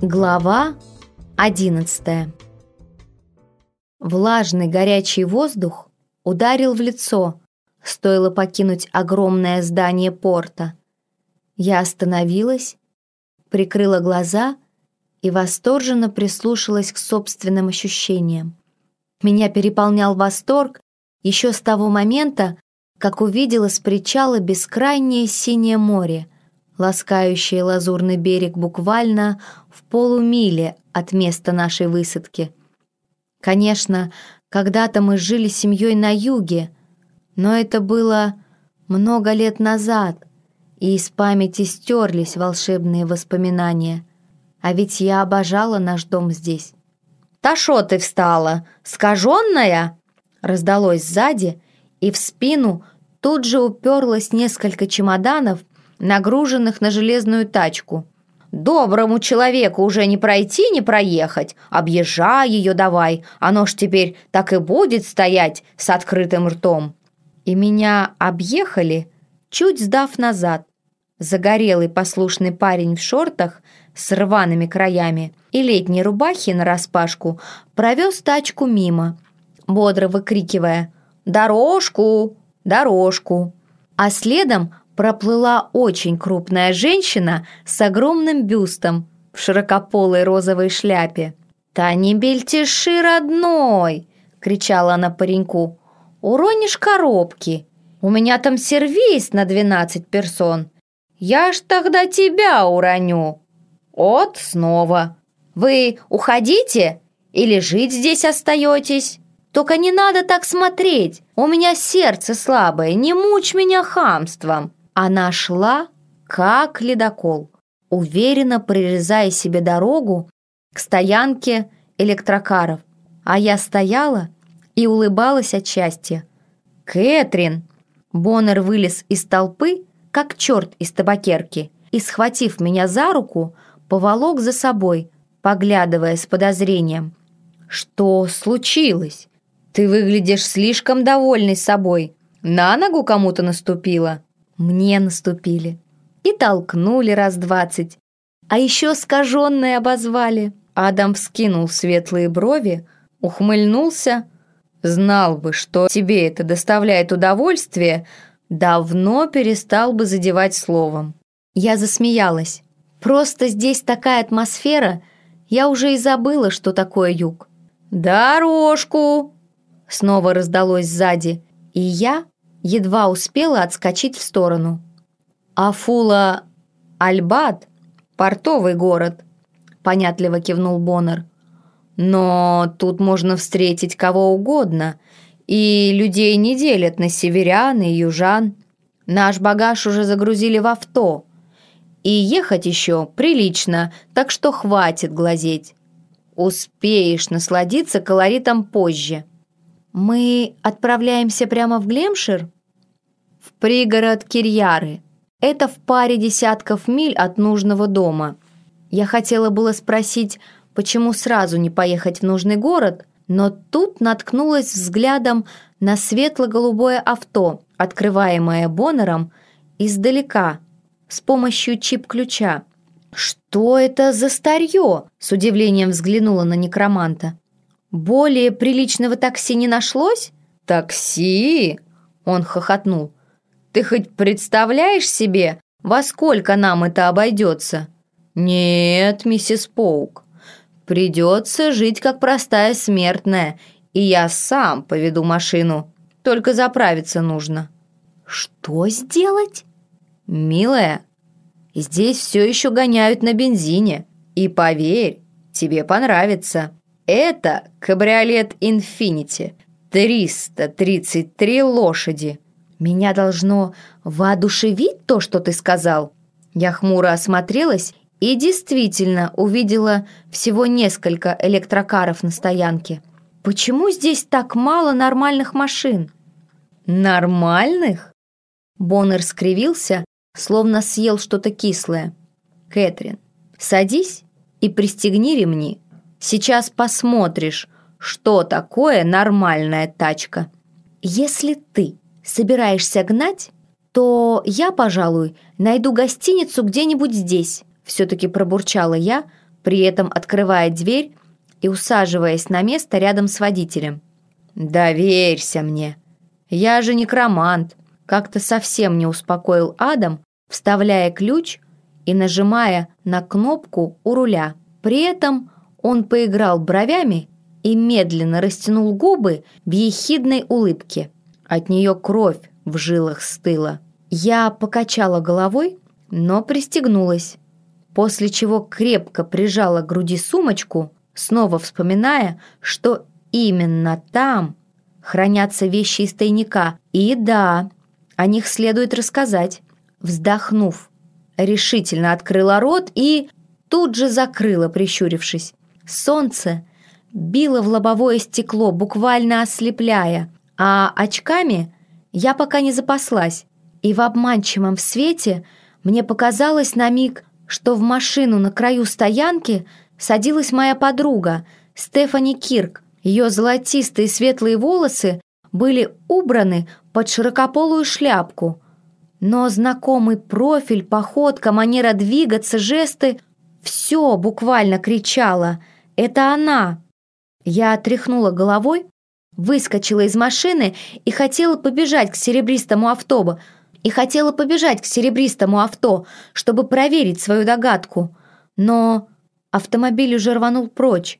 Глава 11 Влажный горячий воздух ударил в лицо, стоило покинуть огромное здание порта. Я остановилась, прикрыла глаза и восторженно прислушалась к собственным ощущениям. Меня переполнял восторг еще с того момента, как увидела с причала бескрайнее синее море, ласкающее лазурный берег буквально в полумиле от места нашей высадки. Конечно, когда-то мы жили семьей на юге, но это было много лет назад, и из памяти стерлись волшебные воспоминания. А ведь я обожала наш дом здесь. «Та шо ты встала? Скаженная?» Раздалось сзади, и в спину тут же уперлось несколько чемоданов, нагруженных на железную тачку. «Доброму человеку уже не пройти, не проехать. Объезжай ее давай, оно ж теперь так и будет стоять с открытым ртом». И меня объехали, чуть сдав назад. Загорелый послушный парень в шортах с рваными краями и летней рубахе нараспашку провез тачку мимо, бодро выкрикивая «Дорожку! Дорожку!». А следом проплыла очень крупная женщина с огромным бюстом в широкополой розовой шляпе. «Та не бельтеши, родной!» — кричала она пареньку. «Уронишь коробки! У меня там сервис на двенадцать персон! Я ж тогда тебя уроню!» «От снова! Вы уходите или жить здесь остаетесь?» «Только не надо так смотреть! У меня сердце слабое, не мучь меня хамством!» Она шла, как ледокол, уверенно прорезая себе дорогу к стоянке электрокаров, а я стояла и улыбалась от счастья. «Кэтрин!» Боннер вылез из толпы, как черт из табакерки, и, схватив меня за руку, поволок за собой, поглядывая с подозрением. «Что случилось? Ты выглядишь слишком довольной собой. На ногу кому-то наступила?» Мне наступили. И толкнули раз двадцать. А еще скаженные обозвали. Адам вскинул светлые брови, ухмыльнулся. Знал бы, что тебе это доставляет удовольствие, давно перестал бы задевать словом. Я засмеялась. Просто здесь такая атмосфера, я уже и забыла, что такое юг. «Дорожку!» Снова раздалось сзади, и я едва успела отскочить в сторону. «Афула Альбат — портовый город», — понятливо кивнул Боннер. «Но тут можно встретить кого угодно, и людей не делят на северян и южан. Наш багаж уже загрузили в авто, и ехать еще прилично, так что хватит глазеть. Успеешь насладиться колоритом позже». «Мы отправляемся прямо в Глемшир?» «В пригород Кирьяры. Это в паре десятков миль от нужного дома. Я хотела было спросить, почему сразу не поехать в нужный город, но тут наткнулась взглядом на светло-голубое авто, открываемое Боннером издалека, с помощью чип-ключа. «Что это за старье?» – с удивлением взглянула на некроманта. «Более приличного такси не нашлось?» «Такси?» — он хохотнул. «Ты хоть представляешь себе, во сколько нам это обойдется?» «Нет, миссис Поук, придется жить как простая смертная, и я сам поведу машину, только заправиться нужно». «Что сделать?» «Милая, здесь все еще гоняют на бензине, и поверь, тебе понравится». Это кабриолет Infinity. 333 лошади. Меня должно воодушевить то, что ты сказал? Я хмуро осмотрелась и действительно увидела всего несколько электрокаров на стоянке. Почему здесь так мало нормальных машин? Нормальных? Боннер скривился, словно съел что-то кислое. Кэтрин, садись и пристегни ремни. Сейчас посмотришь, что такое нормальная тачка. Если ты собираешься гнать, то я, пожалуй, найду гостиницу где-нибудь здесь, все-таки пробурчала я, при этом открывая дверь и усаживаясь на место рядом с водителем. «Доверься мне. Я же некромант», — как-то совсем не успокоил Адам, вставляя ключ и нажимая на кнопку у руля. При этом он поиграл бровями и медленно растянул губы в ехидной улыбке. От нее кровь в жилах стыла. Я покачала головой, но пристегнулась, после чего крепко прижала к груди сумочку, снова вспоминая, что именно там хранятся вещи из тайника. И да, о них следует рассказать. Вздохнув, решительно открыла рот и тут же закрыла, прищурившись. Солнце било в лобовое стекло, буквально ослепляя, а очками я пока не запаслась, и в обманчивом свете мне показалось на миг, что в машину на краю стоянки садилась моя подруга Стефани Кирк. Ее золотистые светлые волосы были убраны под широкополую шляпку. Но знакомый профиль, походка, манера двигаться, жесты — все буквально кричало «Это она!». Я отряхнула головой, выскочила из машины и хотела побежать к серебристому автобу, и хотела побежать к серебристому авто, чтобы проверить свою догадку. Но автомобиль уже рванул прочь,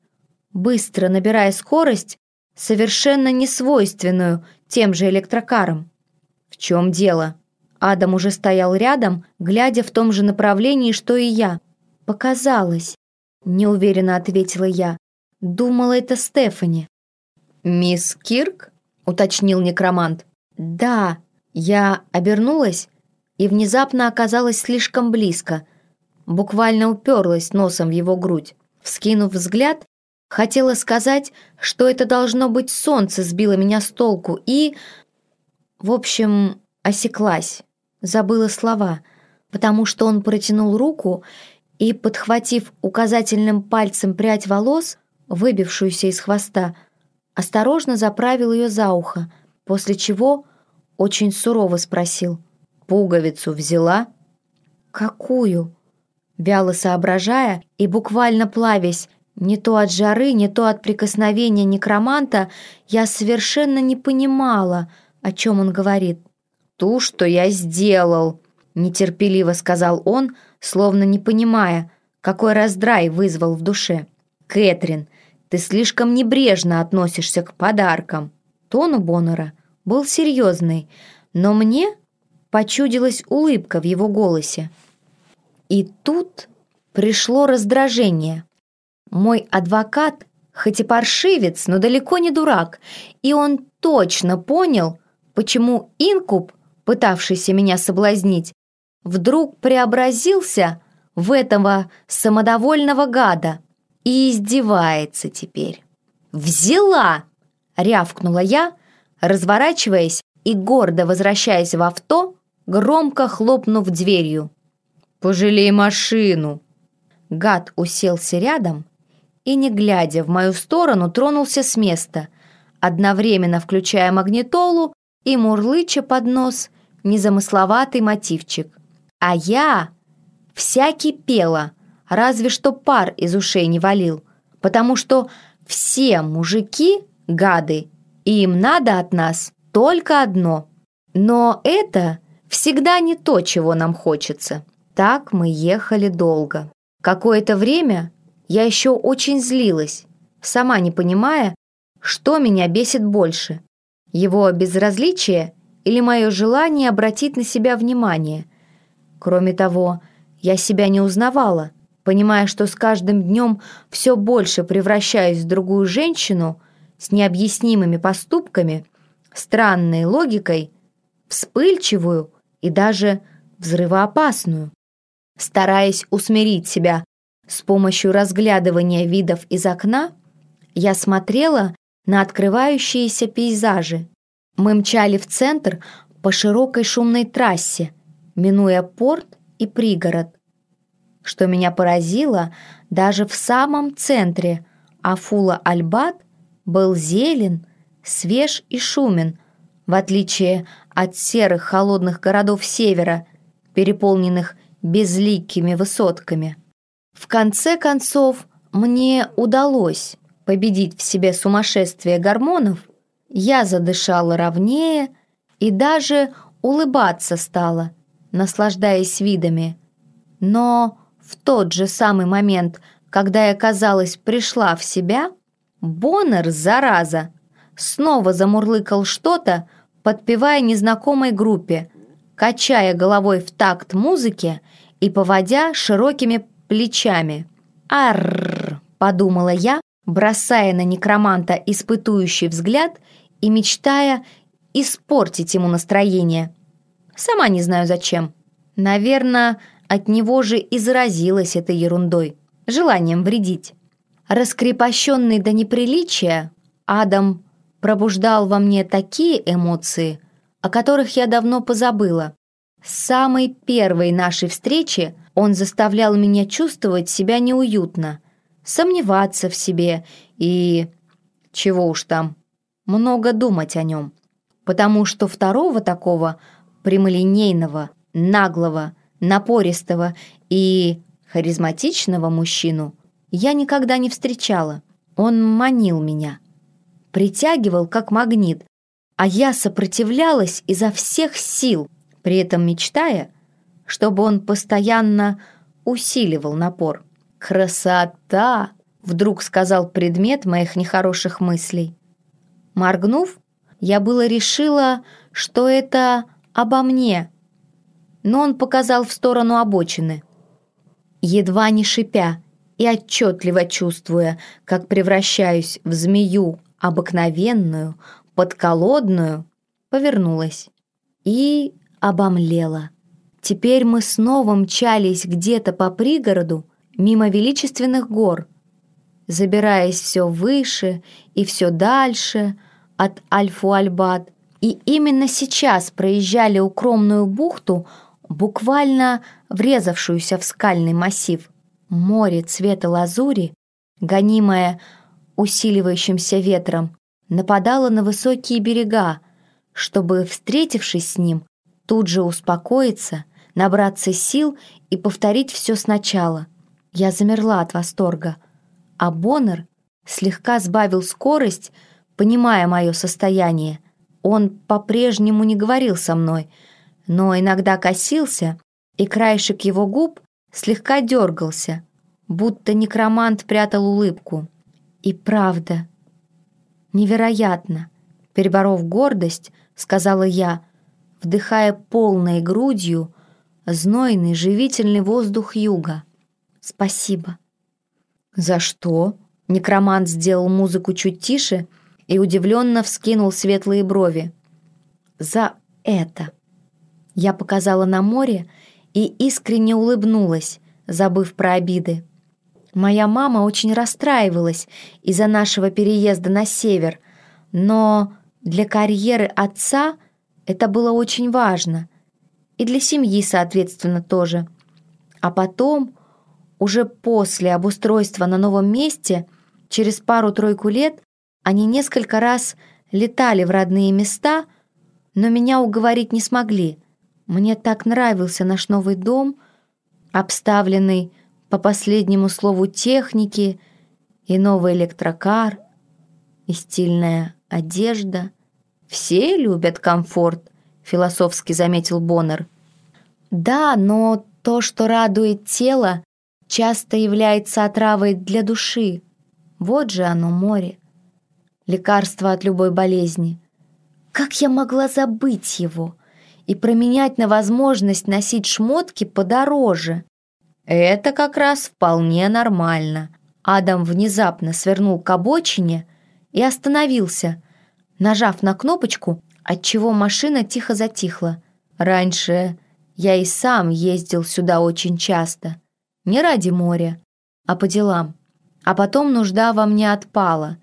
быстро набирая скорость, совершенно несвойственную тем же электрокарам. В чем дело? Адам уже стоял рядом, глядя в том же направлении, что и я. «Показалось», — неуверенно ответила я. «Думала, это Стефани». «Мисс Кирк?» — уточнил некромант. «Да», я обернулась и внезапно оказалась слишком близко, буквально уперлась носом в его грудь. Вскинув взгляд, хотела сказать, что это должно быть солнце сбило меня с толку и... В общем, осеклась, забыла слова, потому что он протянул руку и, подхватив указательным пальцем прядь волос, выбившуюся из хвоста, осторожно заправил ее за ухо, после чего очень сурово спросил. «Пуговицу взяла?» «Какую?» Вяло соображая и буквально плавясь, не то от жары, не то от прикосновения некроманта, я совершенно не понимала, о чем он говорит. «Ту, что я сделал», — нетерпеливо сказал он, словно не понимая, какой раздрай вызвал в душе. «Кэтрин, ты слишком небрежно относишься к подаркам». Тон у Боннера был серьезный, но мне почудилась улыбка в его голосе. И тут пришло раздражение. Мой адвокат, хоть и паршивец, но далеко не дурак, и он точно понял, почему инкуб, пытавшийся меня соблазнить, вдруг преобразился в этого самодовольного гада и издевается теперь. «Взяла!» — рявкнула я, разворачиваясь и гордо возвращаясь в авто, громко хлопнув дверью. «Пожалей машину!» Гад уселся рядом и, не глядя в мою сторону, тронулся с места, одновременно включая магнитолу и мурлыча под нос незамысловатый мотивчик. А я вся кипела, разве что пар из ушей не валил, потому что все мужики — гады, и им надо от нас только одно. Но это всегда не то, чего нам хочется. Так мы ехали долго. Какое-то время я еще очень злилась, сама не понимая, что меня бесит больше. Его безразличие или мое желание обратить на себя внимание. Кроме того, я себя не узнавала, понимая, что с каждым днем все больше превращаюсь в другую женщину – с необъяснимыми поступками, странной логикой, вспыльчивую и даже взрывоопасную. Стараясь усмирить себя с помощью разглядывания видов из окна, я смотрела на открывающиеся пейзажи. Мы мчали в центр по широкой шумной трассе, минуя порт и пригород. Что меня поразило, даже в самом центре Афула-Альбат был зелен, свеж и шумен, в отличие от серых холодных городов севера, переполненных безликими высотками. В конце концов, мне удалось победить в себе сумасшествие гормонов, я задышала ровнее и даже улыбаться стала, наслаждаясь видами. Но в тот же самый момент, когда я, казалось, пришла в себя, Боннер, зараза, снова замурлыкал что-то, подпевая незнакомой группе, качая головой в такт музыке и поводя широкими плечами. «Арррр!» — подумала я, бросая на некроманта испытующий взгляд и мечтая испортить ему настроение. Сама не знаю зачем. Наверное, от него же и заразилась этой ерундой, желанием вредить. Раскрепощенный до неприличия, Адам пробуждал во мне такие эмоции, о которых я давно позабыла. С самой первой нашей встречи он заставлял меня чувствовать себя неуютно, сомневаться в себе и... чего уж там, много думать о нем. Потому что второго такого прямолинейного, наглого, напористого и харизматичного мужчину я никогда не встречала. Он манил меня, притягивал как магнит, а я сопротивлялась изо всех сил, при этом мечтая, чтобы он постоянно усиливал напор. «Красота!» — вдруг сказал предмет моих нехороших мыслей. Моргнув, я было решила, что это обо мне, но он показал в сторону обочины. Едва не шипя и отчетливо чувствуя, как превращаюсь в змею обыкновенную, подколодную, повернулась и обомлела. Теперь мы снова мчались где-то по пригороду, мимо величественных гор, забираясь все выше и все дальше от Альфу-Альбад, и именно сейчас проезжали укромную бухту, буквально врезавшуюся в скальный массив. Море цвета лазури, гонимое усиливающимся ветром, нападало на высокие берега, чтобы, встретившись с ним, тут же успокоиться, набраться сил и повторить все сначала. Я замерла от восторга, а Боннер слегка сбавил скорость, понимая мое состояние. Он по-прежнему не говорил со мной, но иногда косился, и краешек его губ слегка дергался, будто некромант прятал улыбку. И правда, невероятно, переборов гордость, сказала я, вдыхая полной грудью знойный живительный воздух юга. Спасибо. За что? Некромант сделал музыку чуть тише и удивленно вскинул светлые брови. За это. Я показала на море и искренне улыбнулась, забыв про обиды. Моя мама очень расстраивалась из-за нашего переезда на север, но для карьеры отца это было очень важно. И для семьи, соответственно, тоже. А потом, уже после обустройства на новом месте, через пару-тройку лет, они несколько раз летали в родные места, но меня уговорить не смогли. Мне так нравился наш новый дом, обставленный по последнему слову техники, и новый электрокар, и стильная одежда. Все любят комфорт, философски заметил Боннер. Да, но то, что радует тело, часто является отравой для души. Вот же оно, море. Лекарство от любой болезни. Как я могла забыть его и променять на возможность носить шмотки подороже? Это как раз вполне нормально. Адам внезапно свернул к обочине и остановился, нажав на кнопочку, отчего машина тихо затихла. Раньше я и сам ездил сюда очень часто. Не ради моря, а по делам. А потом нужда во мне отпала,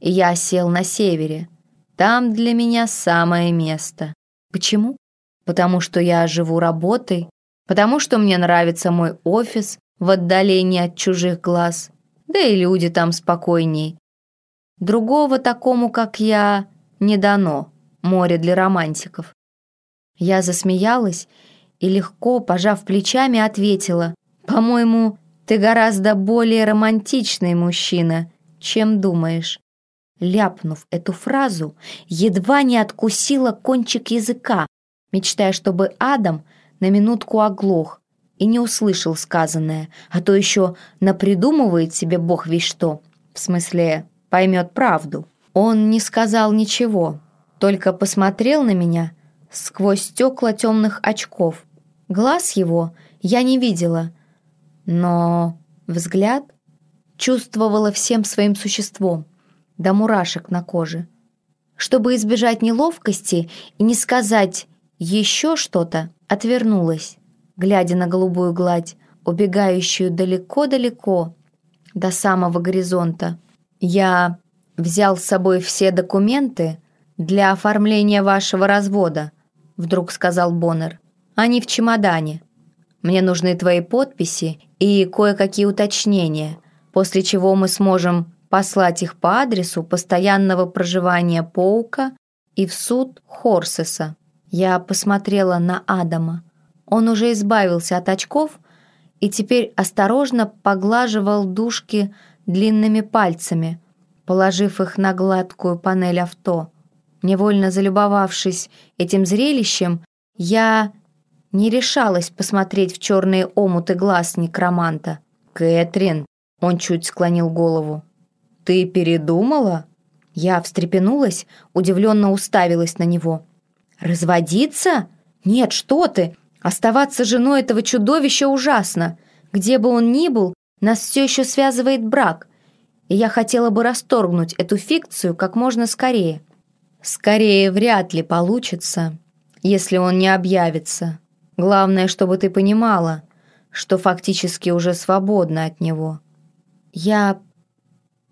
я сел на севере. Там для меня самое место. Почему? Потому что я живу работой, потому что мне нравится мой офис в отдалении от чужих глаз, да и люди там спокойней. Другого такому, как я, не дано, море для романтиков. Я засмеялась и легко, пожав плечами, ответила, «По-моему, Ты гораздо более романтичный мужчина, чем думаешь». Ляпнув эту фразу, едва не откусила кончик языка, мечтая, чтобы Адам на минутку оглох и не услышал сказанное, а то еще напридумывает себе бог весь что, в смысле поймет правду. Он не сказал ничего, только посмотрел на меня сквозь стекла темных очков. Глаз его я не видела, но взгляд чувствовала всем своим существом, до мурашек на коже. Чтобы избежать неловкости и не сказать еще что-то, отвернулась, глядя на голубую гладь, убегающую далеко-далеко, до самого горизонта. Я взял с собой все документы для оформления вашего развода, вдруг сказал Боннер. Они в чемодане. Мне нужны твои подписи и кое-какие уточнения, после чего мы сможем послать их по адресу постоянного проживания Поука и в суд Хорсеса. Я посмотрела на Адама. Он уже избавился от очков и теперь осторожно поглаживал дужки длинными пальцами, положив их на гладкую панель авто. Невольно залюбовавшись этим зрелищем, я не решалась посмотреть в черные омуты глаз некроманта. «Кэтрин!» — он чуть склонил голову. «Ты передумала?» Я встрепенулась, удивленно уставилась на него. «Разводиться? Нет, что ты! Оставаться женой этого чудовища ужасно. Где бы он ни был, нас все еще связывает брак. И я хотела бы расторгнуть эту фикцию как можно скорее. Скорее вряд ли получится, если он не объявится. Главное, чтобы ты понимала, что фактически уже свободна от него. Я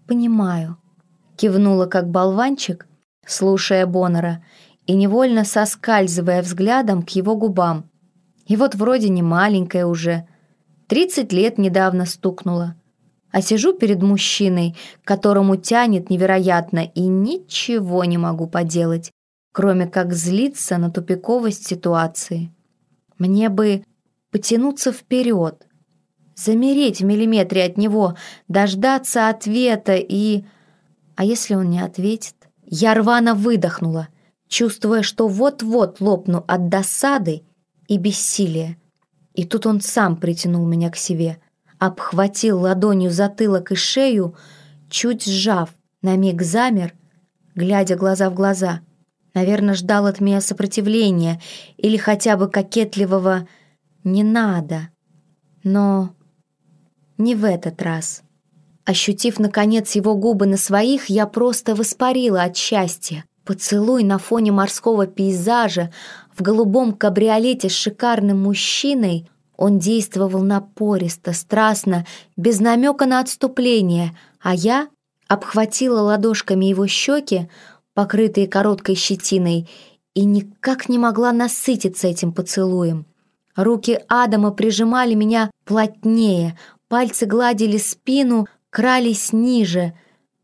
понимаю, кивнула как болванчик, слушая Боннера и невольно соскальзывая взглядом к его губам. И вот вроде не маленькая уже, тридцать лет недавно стукнула. А сижу перед мужчиной, которому тянет невероятно, и ничего не могу поделать, кроме как злиться на тупиковость ситуации. Мне бы потянуться вперед, замереть в миллиметре от него, дождаться ответа и... А если он не ответит? Я рвано выдохнула, чувствуя, что вот-вот лопну от досады и бессилия. И тут он сам притянул меня к себе, обхватил ладонью затылок и шею, чуть сжав, на миг замер, глядя глаза в глаза. Наверное, ждал от меня сопротивления или хотя бы кокетливого «не надо». Но не в этот раз. Ощутив, наконец, его губы на своих, я просто воспарила от счастья. Поцелуй на фоне морского пейзажа, в голубом кабриолете с шикарным мужчиной он действовал напористо, страстно, без намека на отступление, а я обхватила ладошками его щеки, покрытые короткой щетиной, и никак не могла насытиться этим поцелуем. Руки Адама прижимали меня плотнее, пальцы гладили спину, крались ниже,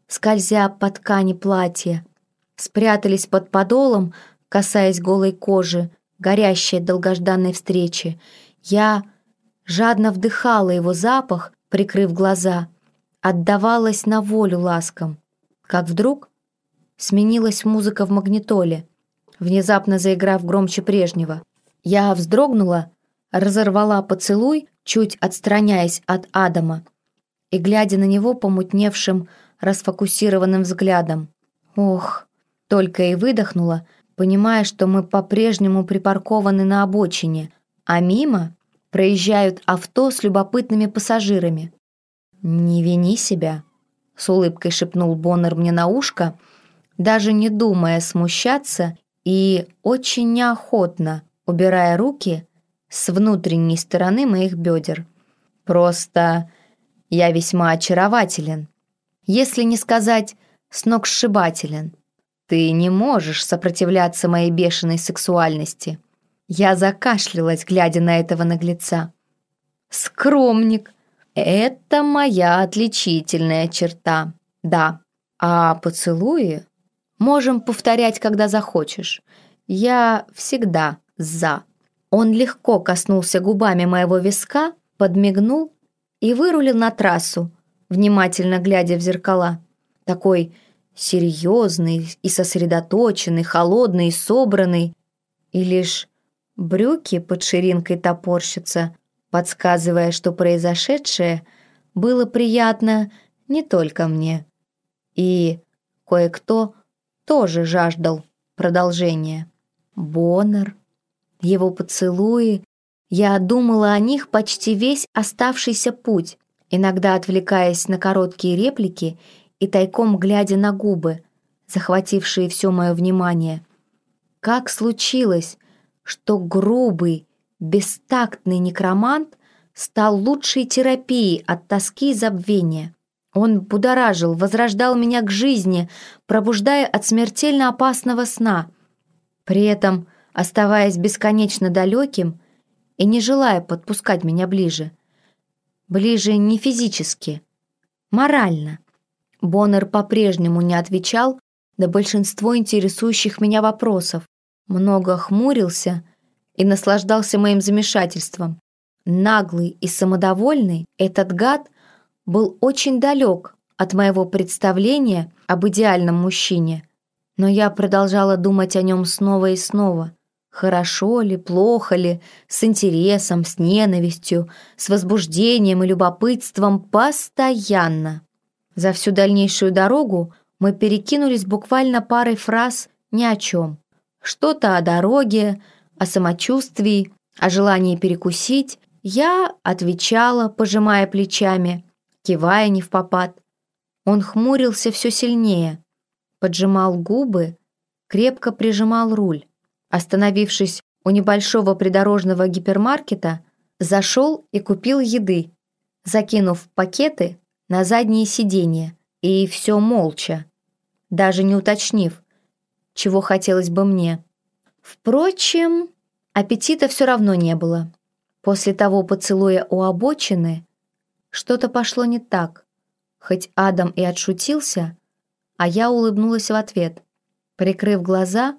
скользя по ткани платья, спрятались под подолом, касаясь голой кожи, горящей долгожданной встречи. Я жадно вдыхала его запах, прикрыв глаза, отдавалась на волю ласкам. Как вдруг сменилась музыка в магнитоле, внезапно заиграв громче прежнего. Я вздрогнула, разорвала поцелуй, чуть отстраняясь от Адама и глядя на него помутневшим, расфокусированным взглядом. Ох, только и выдохнула, понимая, что мы по-прежнему припаркованы на обочине, а мимо проезжают авто с любопытными пассажирами. «Не вини себя», — с улыбкой шепнул Боннер мне на ушко, даже не думая смущаться и очень неохотно убирая руки с внутренней стороны моих бедер. «Просто я весьма очарователен, если не сказать сногсшибателен». Ты не можешь сопротивляться моей бешеной сексуальности. Я закашлялась, глядя на этого наглеца. Скромник. Это моя отличительная черта. Да. А поцелуи можем повторять, когда захочешь. Я всегда за. Он легко коснулся губами моего виска, подмигнул и вырулил на трассу, внимательно глядя в зеркала. Такой серьезный и сосредоточенный, холодный и собранный. И лишь брюки под ширинкой топорщатся, подсказывая, что произошедшее было приятно не только мне. И кое-кто тоже жаждал продолжения. Боннер, его поцелуи, я думала о них почти весь оставшийся путь, иногда отвлекаясь на короткие реплики и тайком глядя на губы, захватившие все мое внимание. Как случилось, что грубый, бестактный некромант стал лучшей терапией от тоски и забвения? Он будоражил, возрождал меня к жизни, пробуждая от смертельно опасного сна, при этом оставаясь бесконечно далеким и не желая подпускать меня ближе. Ближе не физически, морально. Боннер по-прежнему не отвечал на большинство интересующих меня вопросов, много хмурился и наслаждался моим замешательством. Наглый и самодовольный этот гад был очень далек от моего представления об идеальном мужчине, но я продолжала думать о нем снова и снова. Хорошо ли, плохо ли, с интересом, с ненавистью, с возбуждением и любопытством постоянно. За всю дальнейшую дорогу мы перекинулись буквально парой фраз ни о чем. Что-то о дороге, о самочувствии, о желании перекусить. Я отвечала, пожимая плечами, кивая не в попад. Он хмурился все сильнее, поджимал губы, крепко прижимал руль. Остановившись у небольшого придорожного гипермаркета, зашел и купил еды, закинув пакеты на задние сиденья, и все молча, даже не уточнив, чего хотелось бы мне. Впрочем, аппетита все равно не было. После того поцелуя у обочины что-то пошло не так. Хоть Адам и отшутился, а я улыбнулась в ответ. Прикрыв глаза,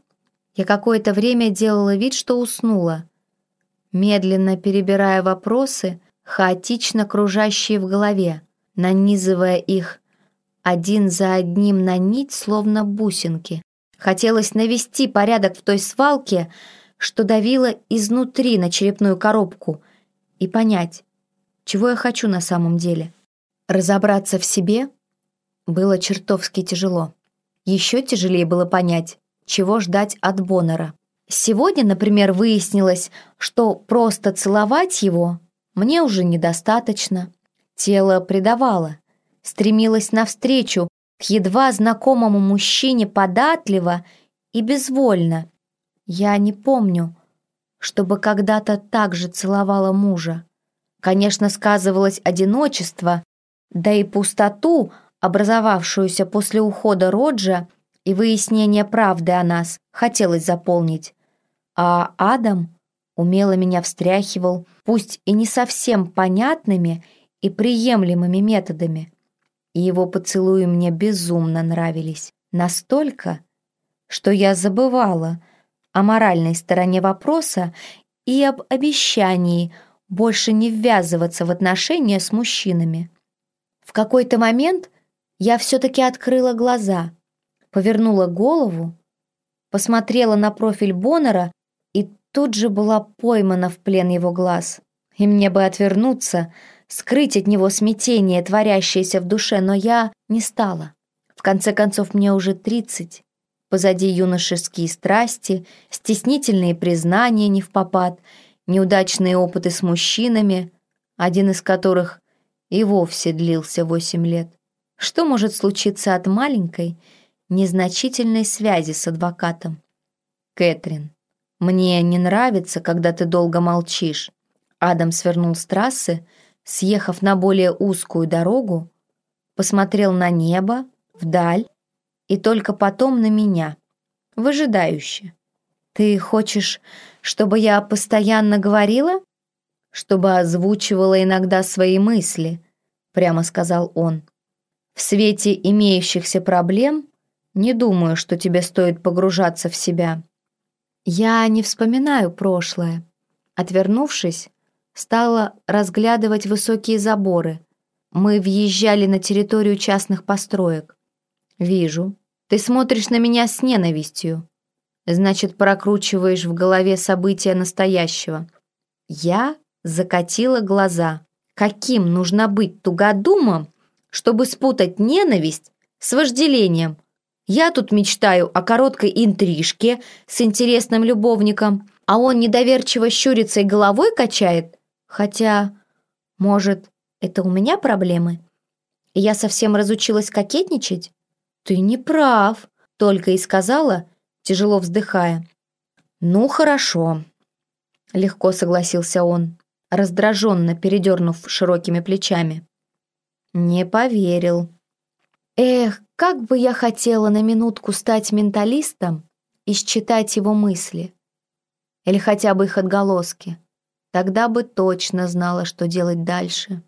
я какое-то время делала вид, что уснула, медленно перебирая вопросы, хаотично кружащие в голове, нанизывая их один за одним на нить, словно бусинки. Хотелось навести порядок в той свалке, что давило изнутри на черепную коробку, и понять, чего я хочу на самом деле. Разобраться в себе было чертовски тяжело. Еще тяжелее было понять, чего ждать от Боннера. Сегодня, например, выяснилось, что просто целовать его мне уже недостаточно. Тело предавало, стремилось навстречу к едва знакомому мужчине податливо и безвольно. Я не помню, чтобы когда-то так же целовала мужа. Конечно, сказывалось одиночество, да и пустоту, образовавшуюся после ухода Роджа, и выяснение правды о нас хотелось заполнить. А Адам умело меня встряхивал, пусть и не совсем понятными и приемлемыми методами. И его поцелуи мне безумно нравились. Настолько, что я забывала о моральной стороне вопроса и об обещании больше не ввязываться в отношения с мужчинами. В какой-то момент я все-таки открыла глаза — повернула голову, посмотрела на профиль Боннера и тут же была поймана в плен его глаз. И мне бы отвернуться, скрыть от него смятение, творящееся в душе, но я не стала. В конце концов, мне уже тридцать. Позади юношеские страсти, стеснительные признания не в попад, неудачные опыты с мужчинами, один из которых и вовсе длился восемь лет. Что может случиться от маленькой, незначительной связи с адвокатом. «Кэтрин, мне не нравится, когда ты долго молчишь». Адам свернул с трассы, съехав на более узкую дорогу, посмотрел на небо, вдаль и только потом на меня, выжидающе. «Ты хочешь, чтобы я постоянно говорила?» «Чтобы озвучивала иногда свои мысли», — прямо сказал он. «В свете имеющихся проблем не думаю, что тебе стоит погружаться в себя. Я не вспоминаю прошлое. Отвернувшись, стала разглядывать высокие заборы. Мы въезжали на территорию частных построек. «Вижу. Ты смотришь на меня с ненавистью. Значит, прокручиваешь в голове события настоящего». Я закатила глаза. Каким нужно быть тугодумом, чтобы спутать ненависть с вожделением? Я тут мечтаю о короткой интрижке с интересным любовником, а он недоверчиво щурится и головой качает. Хотя, может, это у меня проблемы? Я совсем разучилась кокетничать? Ты не прав, только и сказала, тяжело вздыхая. Ну, хорошо. Легко согласился он, раздраженно передернув широкими плечами. Не поверил. Эх, как бы я хотела на минутку стать менталистом и считать его мысли. Или хотя бы их отголоски. Тогда бы точно знала, что делать дальше.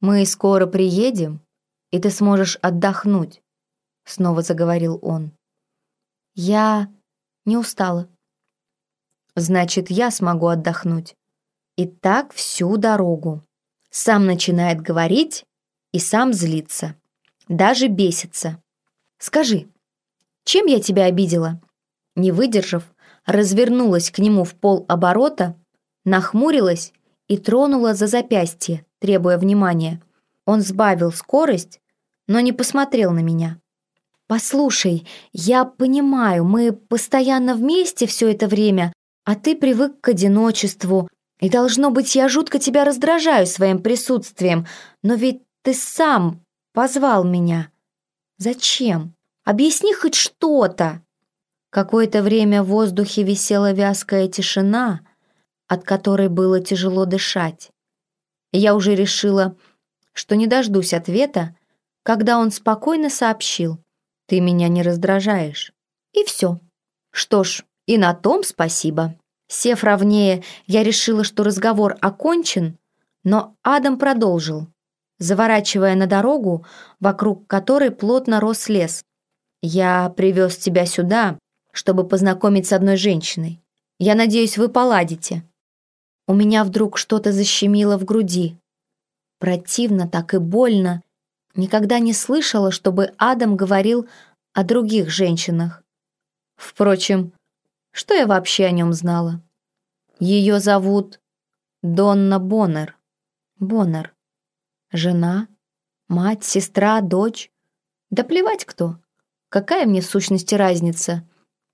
Мы скоро приедем, и ты сможешь отдохнуть, снова заговорил он. Я не устала. Значит, я смогу отдохнуть. И так всю дорогу. Сам начинает говорить и сам злится. Даже бесится. Скажи, чем я тебя обидела? Не выдержав, развернулась к нему в пол оборота нахмурилась и тронула за запястье, требуя внимания. Он сбавил скорость, но не посмотрел на меня. «Послушай, я понимаю, мы постоянно вместе все это время, а ты привык к одиночеству, и, должно быть, я жутко тебя раздражаю своим присутствием, но ведь ты сам позвал меня. Зачем? Объясни хоть что-то!» Какое-то время в воздухе висела вязкая тишина, от которой было тяжело дышать. Я уже решила, что не дождусь ответа, когда он спокойно сообщил «Ты меня не раздражаешь». И все. Что ж, и на том спасибо. Сев ровнее, я решила, что разговор окончен, но Адам продолжил, заворачивая на дорогу, вокруг которой плотно рос лес. «Я привез тебя сюда, чтобы познакомить с одной женщиной. Я надеюсь, вы поладите». У меня вдруг что-то защемило в груди. Противно так и больно. Никогда не слышала, чтобы Адам говорил о других женщинах. Впрочем, что я вообще о нем знала? Ее зовут Донна Боннер. Боннер. Жена, мать, сестра, дочь. Да плевать кто. Какая мне в сущности разница?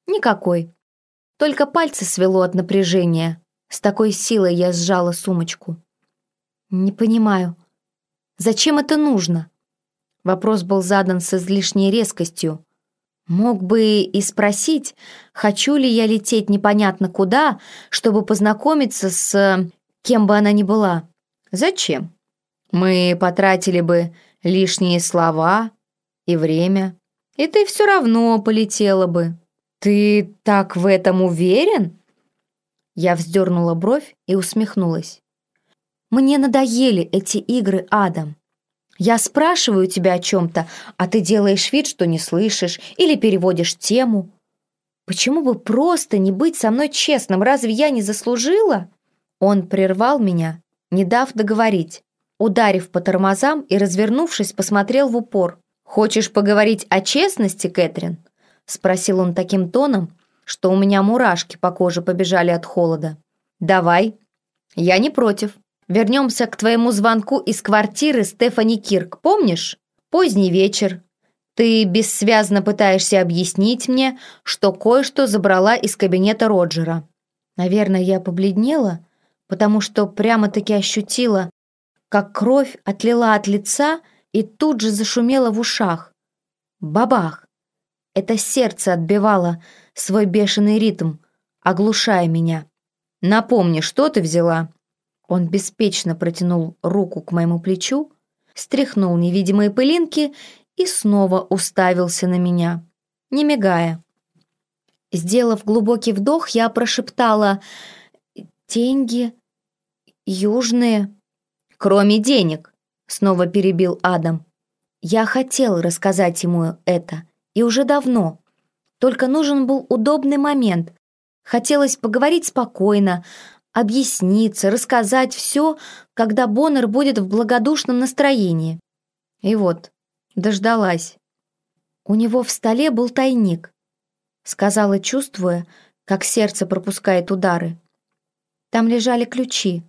Никакой. Только пальцы свело от напряжения. С такой силой я сжала сумочку. «Не понимаю, зачем это нужно?» Вопрос был задан с излишней резкостью. Мог бы и спросить, хочу ли я лететь непонятно куда, чтобы познакомиться с кем бы она ни была. Зачем? Мы потратили бы лишние слова и время, и ты все равно полетела бы. Ты так в этом уверен? Я вздернула бровь и усмехнулась. «Мне надоели эти игры, Адам. Я спрашиваю тебя о чем-то, а ты делаешь вид, что не слышишь, или переводишь тему. Почему бы просто не быть со мной честным? Разве я не заслужила?» Он прервал меня, не дав договорить, ударив по тормозам и, развернувшись, посмотрел в упор. «Хочешь поговорить о честности, Кэтрин?» — спросил он таким тоном, что у меня мурашки по коже побежали от холода. «Давай. Я не против. Вернемся к твоему звонку из квартиры Стефани Кирк, помнишь? Поздний вечер. Ты бессвязно пытаешься объяснить мне, что кое-что забрала из кабинета Роджера. Наверное, я побледнела, потому что прямо-таки ощутила, как кровь отлила от лица и тут же зашумела в ушах. Бабах! Это сердце отбивало свой бешеный ритм, оглушая меня. «Напомни, что ты взяла?» Он беспечно протянул руку к моему плечу, стряхнул невидимые пылинки и снова уставился на меня, не мигая. Сделав глубокий вдох, я прошептала «Деньги южные». «Кроме денег», — снова перебил Адам. Я хотел рассказать ему это, и уже давно. Только нужен был удобный момент. Хотелось поговорить спокойно, объясниться, рассказать все, когда Боннер будет в благодушном настроении. И вот, дождалась. У него в столе был тайник, сказала, чувствуя, как сердце пропускает удары. Там лежали ключи,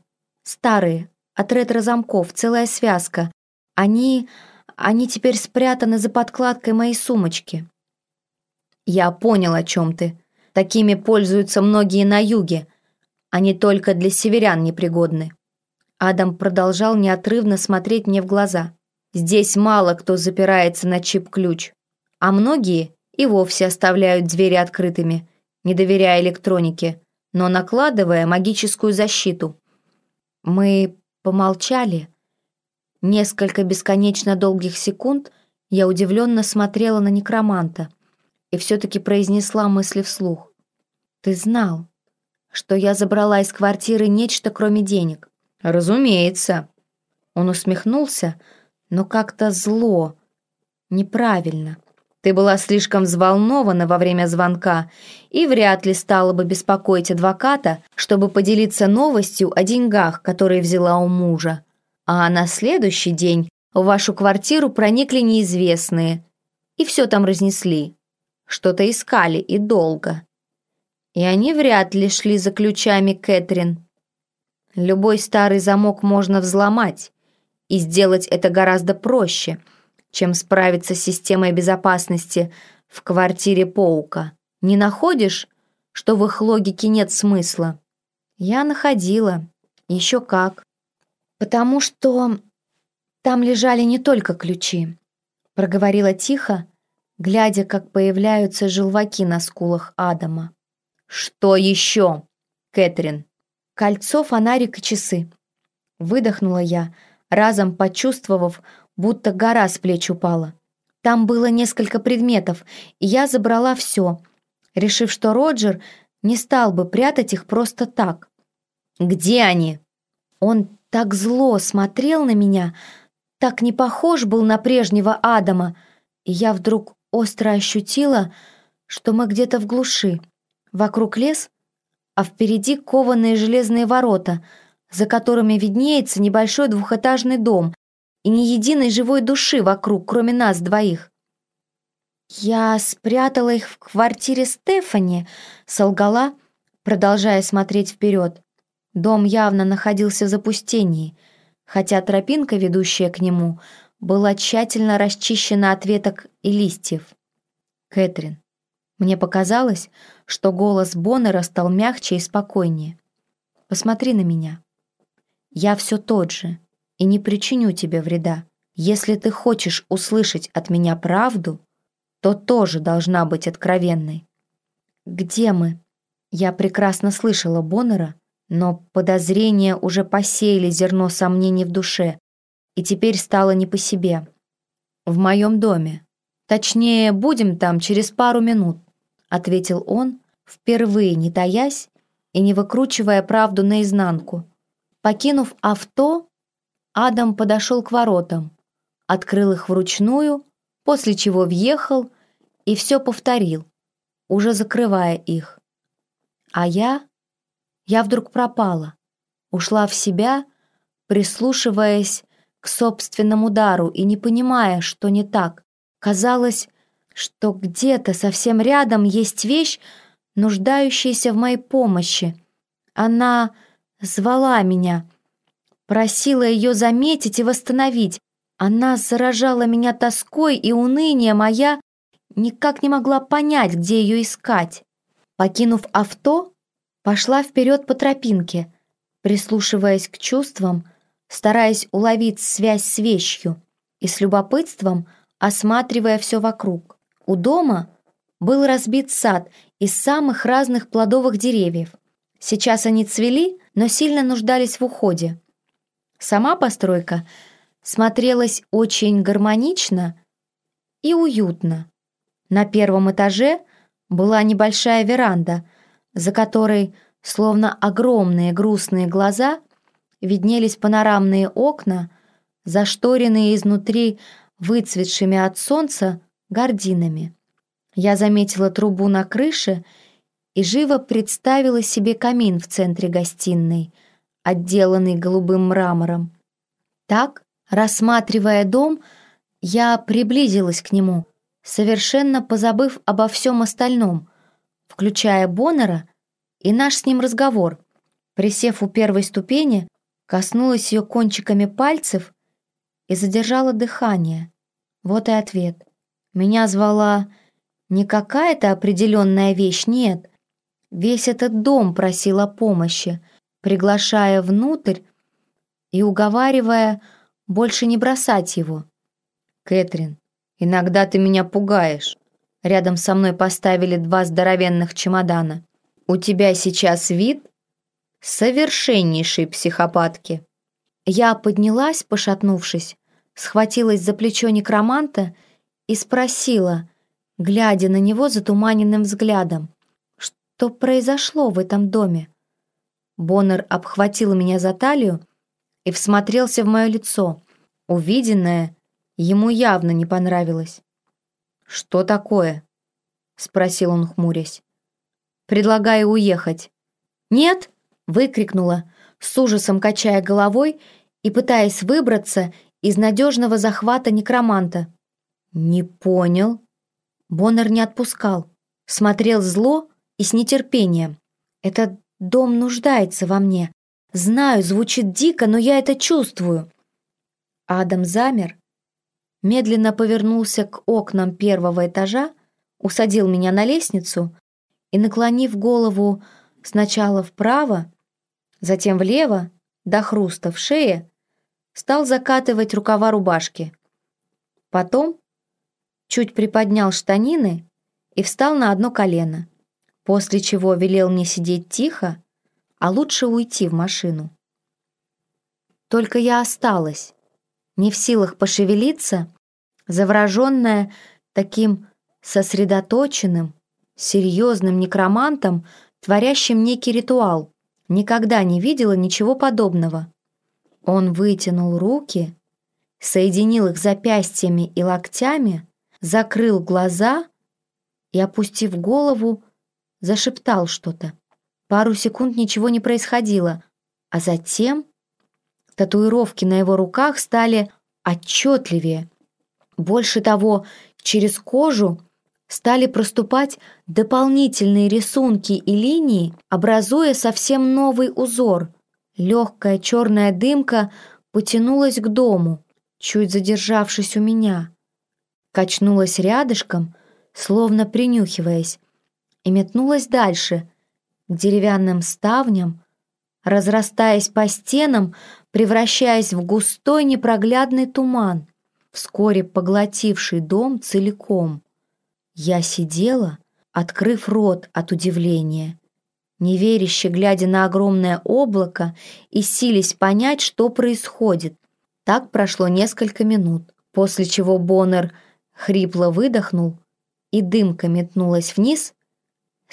старые, от ретро-замков, целая связка. Они... они теперь спрятаны за подкладкой моей сумочки. Я понял, о чем ты. Такими пользуются многие на юге. Они только для северян непригодны. Адам продолжал неотрывно смотреть мне в глаза. Здесь мало кто запирается на чип-ключ, а многие и вовсе оставляют двери открытыми, не доверяя электронике, но накладывая магическую защиту. Мы помолчали. Несколько бесконечно долгих секунд я удивленно смотрела на некроманта и все-таки произнесла мысли вслух. «Ты знал, что я забрала из квартиры нечто, кроме денег?» «Разумеется». Он усмехнулся, но как-то зло, неправильно. Ты была слишком взволнована во время звонка и вряд ли стала бы беспокоить адвоката, чтобы поделиться новостью о деньгах, которые взяла у мужа. А на следующий день в вашу квартиру проникли неизвестные и все там разнесли. Что-то искали и долго. И они вряд ли шли за ключами Кэтрин. Любой старый замок можно взломать, и сделать это гораздо проще, чем справиться с системой безопасности в квартире Поука. Не находишь, что в их логике нет смысла? Я находила. Еще как. Потому что там лежали не только ключи. Проговорила тихо, глядя, как появляются желваки на скулах Адама. «Что еще, Кэтрин?» «Кольцо, фонарик и часы». Выдохнула я, разом почувствовав, будто гора с плеч упала. Там было несколько предметов, и я забрала все, решив, что Роджер не стал бы прятать их просто так. «Где они?» Он так зло смотрел на меня, так не похож был на прежнего Адама, и я вдруг остро ощутила, что мы где-то в глуши. Вокруг лес, а впереди кованые железные ворота — за которыми виднеется небольшой двухэтажный дом и ни единой живой души вокруг, кроме нас двоих. «Я спрятала их в квартире Стефани», — солгала, продолжая смотреть вперед. Дом явно находился в запустении, хотя тропинка, ведущая к нему, была тщательно расчищена от веток и листьев. «Кэтрин, мне показалось, что голос Боннера стал мягче и спокойнее. Посмотри на меня. Я все тот же и не причиню тебе вреда. Если ты хочешь услышать от меня правду, то тоже должна быть откровенной. Где мы? Я прекрасно слышала Боннера, но подозрения уже посеяли зерно сомнений в душе, и теперь стало не по себе. В моем доме. Точнее, будем там через пару минут, ответил он, впервые не таясь и не выкручивая правду наизнанку. Покинув авто, Адам подошел к воротам, открыл их вручную, после чего въехал и все повторил, уже закрывая их. А я... Я вдруг пропала, ушла в себя, прислушиваясь к собственному дару и не понимая, что не так. Казалось, что где-то совсем рядом есть вещь, нуждающаяся в моей помощи. Она звала меня, просила ее заметить и восстановить. Она заражала меня тоской и унынием, а я никак не могла понять, где ее искать. Покинув авто, пошла вперед по тропинке, прислушиваясь к чувствам, стараясь уловить связь с вещью и с любопытством осматривая все вокруг. У дома был разбит сад из самых разных плодовых деревьев. Сейчас они цвели, но сильно нуждались в уходе. Сама постройка смотрелась очень гармонично и уютно. На первом этаже была небольшая веранда, за которой, словно огромные грустные глаза, виднелись панорамные окна, зашторенные изнутри выцветшими от солнца гординами. Я заметила трубу на крыше и живо представила себе камин в центре гостиной, отделанный голубым мрамором. Так, рассматривая дом, я приблизилась к нему, совершенно позабыв обо всем остальном, включая Боннера и наш с ним разговор. Присев у первой ступени, коснулась ее кончиками пальцев и задержала дыхание. Вот и ответ. Меня звала не какая-то определенная вещь, нет. Весь этот дом просил о помощи, приглашая внутрь и уговаривая больше не бросать его. «Кэтрин, иногда ты меня пугаешь». Рядом со мной поставили два здоровенных чемодана. «У тебя сейчас вид совершеннейшей психопатки». Я поднялась, пошатнувшись, схватилась за плечо некроманта и спросила, глядя на него затуманенным взглядом, что произошло в этом доме. Боннер обхватил меня за талию и всмотрелся в мое лицо. Увиденное ему явно не понравилось. «Что такое?» — спросил он, хмурясь. «Предлагаю уехать». «Нет!» — выкрикнула, с ужасом качая головой и пытаясь выбраться из надежного захвата некроманта. «Не понял». Боннер не отпускал, смотрел зло и с нетерпением. «Этот дом нуждается во мне. Знаю, звучит дико, но я это чувствую». Адам замер, медленно повернулся к окнам первого этажа, усадил меня на лестницу и, наклонив голову сначала вправо, затем влево, до хруста в шее, стал закатывать рукава рубашки. Потом чуть приподнял штанины и встал на одно колено, после чего велел мне сидеть тихо, а лучше уйти в машину. Только я осталась, не в силах пошевелиться, завороженная таким сосредоточенным, серьезным некромантом, творящим некий ритуал. Никогда не видела ничего подобного. Он вытянул руки, соединил их запястьями и локтями, закрыл глаза и, опустив голову, зашептал что-то. Пару секунд ничего не происходило, а затем татуировки на его руках стали отчетливее. Больше того, через кожу стали проступать дополнительные рисунки и линии, образуя совсем новый узор — Легкая черная дымка потянулась к дому, чуть задержавшись у меня. Качнулась рядышком, словно принюхиваясь, и метнулась дальше, к деревянным ставням, разрастаясь по стенам, превращаясь в густой непроглядный туман, вскоре поглотивший дом целиком. Я сидела, открыв рот от удивления неверяще глядя на огромное облако и сились понять, что происходит. Так прошло несколько минут, после чего Боннер хрипло выдохнул, и дымка метнулась вниз,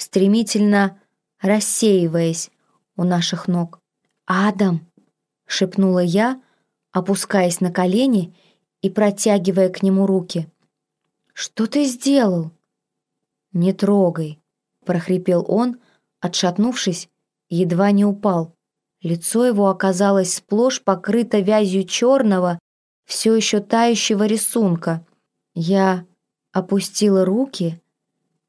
стремительно рассеиваясь у наших ног. «Адам!» — шепнула я, опускаясь на колени и протягивая к нему руки. «Что ты сделал?» «Не трогай», — прохрипел он, — Отшатнувшись, едва не упал. Лицо его оказалось сплошь покрыто вязью черного, все еще тающего рисунка. Я опустила руки,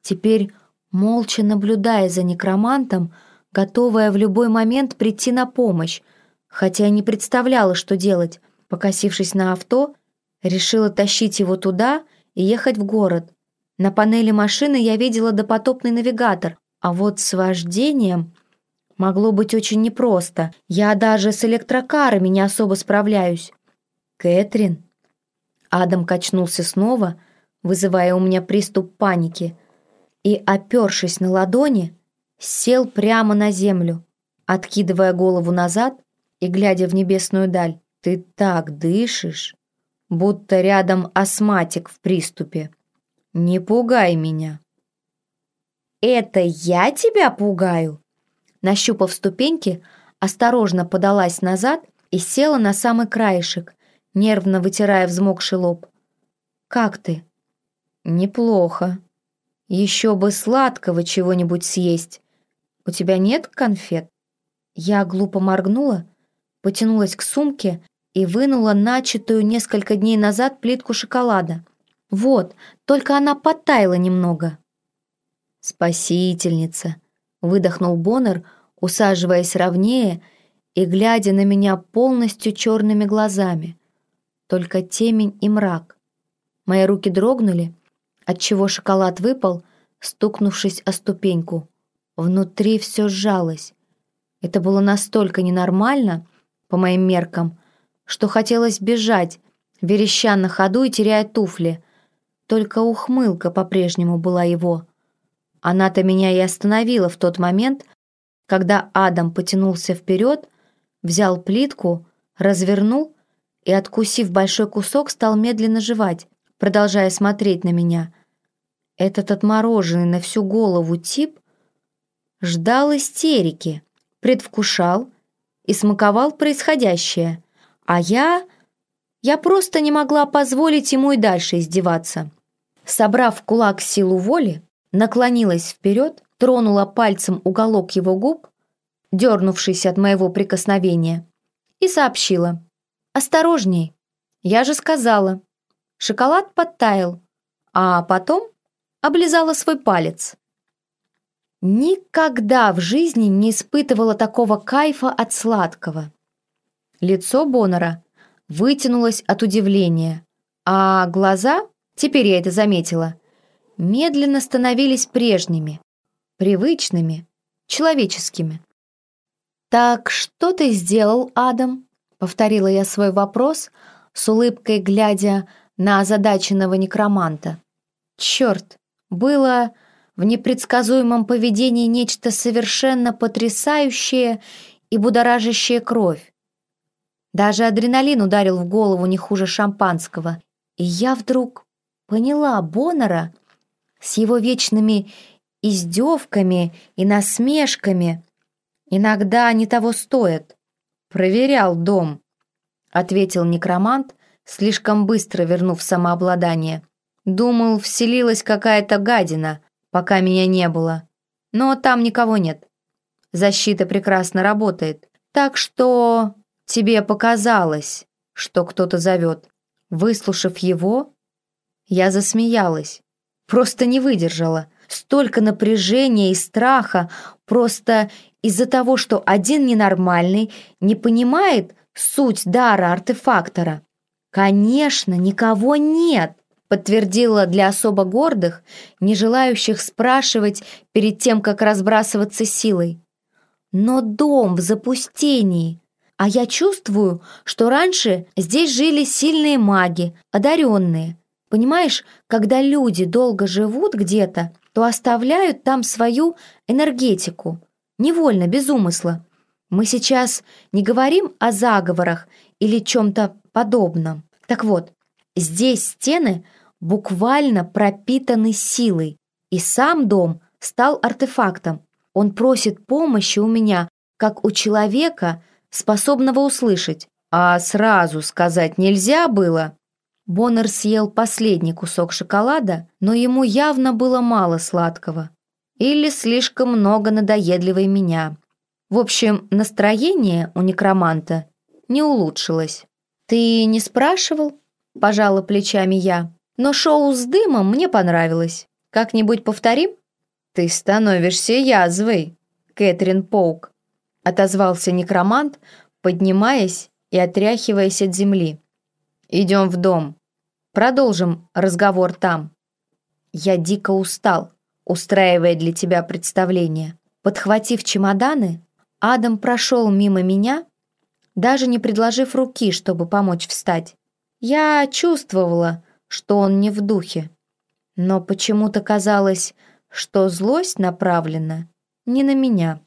теперь молча наблюдая за некромантом, готовая в любой момент прийти на помощь, хотя не представляла, что делать. Покосившись на авто, решила тащить его туда и ехать в город. На панели машины я видела допотопный навигатор, а вот с вождением могло быть очень непросто. Я даже с электрокарами не особо справляюсь. Кэтрин. Адам качнулся снова, вызывая у меня приступ паники, и, опершись на ладони, сел прямо на землю, откидывая голову назад и глядя в небесную даль. «Ты так дышишь, будто рядом астматик в приступе. Не пугай меня». «Это я тебя пугаю?» Нащупав ступеньки, осторожно подалась назад и села на самый краешек, нервно вытирая взмокший лоб. «Как ты?» «Неплохо. Еще бы сладкого чего-нибудь съесть», у тебя нет конфет?» Я глупо моргнула, потянулась к сумке и вынула начатую несколько дней назад плитку шоколада. Вот, только она подтаяла немного. «Спасительница!» — выдохнул Боннер, усаживаясь ровнее и глядя на меня полностью черными глазами. Только темень и мрак. Мои руки дрогнули, отчего шоколад выпал, стукнувшись о ступеньку. Внутри все сжалось. Это было настолько ненормально, по моим меркам, что хотелось бежать, вереща на ходу и теряя туфли. Только ухмылка по-прежнему была его. Она-то меня и остановила в тот момент, когда Адам потянулся вперед, взял плитку, развернул и, откусив большой кусок, стал медленно жевать, продолжая смотреть на меня. Этот отмороженный на всю голову тип ждал истерики, предвкушал и смаковал происходящее, а я... Я просто не могла позволить ему и дальше издеваться. Собрав в кулак силу воли, наклонилась вперед, тронула пальцем уголок его губ, дернувшись от моего прикосновения, и сообщила. «Осторожней! Я же сказала!» Шоколад подтаял, а потом облизала свой палец. Никогда в жизни не испытывала такого кайфа от сладкого. Лицо Боннера вытянулось от удивления, а глаза, теперь я это заметила, медленно становились прежними, привычными, человеческими. «Так что ты сделал, Адам?» — повторила я свой вопрос, с улыбкой глядя на озадаченного некроманта. «Черт, было в непредсказуемом поведении нечто совершенно потрясающее и будоражащее кровь. Даже адреналин ударил в голову не хуже шампанского, и я вдруг поняла Боннера с его вечными издевками и насмешками. Иногда они того стоят. «Проверял дом», — ответил некромант, слишком быстро вернув самообладание. «Думал, вселилась какая-то гадина, пока меня не было. Но там никого нет. Защита прекрасно работает. Так что тебе показалось, что кто-то зовет. Выслушав его, я засмеялась. Просто не выдержала. Столько напряжения и страха просто из-за того, что один ненормальный не понимает суть дара артефактора. Конечно, никого нет подтвердила для особо гордых, не желающих спрашивать перед тем, как разбрасываться силой. Но дом в запустении, а я чувствую, что раньше здесь жили сильные маги, одаренные. Понимаешь, когда люди долго живут где-то, то оставляют там свою энергетику, невольно, без умысла. Мы сейчас не говорим о заговорах или чем-то подобном. Так вот, здесь стены буквально пропитаны силой, и сам дом стал артефактом. Он просит помощи у меня, как у человека, способного услышать. А сразу сказать нельзя было. Боннер съел последний кусок шоколада, но ему явно было мало сладкого. Или слишком много надоедливой меня. В общем, настроение у некроманта не улучшилось. «Ты не спрашивал?» – пожала плечами я. Но шоу с дымом мне понравилось. Как-нибудь повторим?» «Ты становишься язвой, Кэтрин Поук», — отозвался некромант, поднимаясь и отряхиваясь от земли. «Идем в дом. Продолжим разговор там». Я дико устал, устраивая для тебя представление. Подхватив чемоданы, Адам прошел мимо меня, даже не предложив руки, чтобы помочь встать. Я чувствовала, что он не в духе. Но почему-то казалось, что злость направлена не на меня.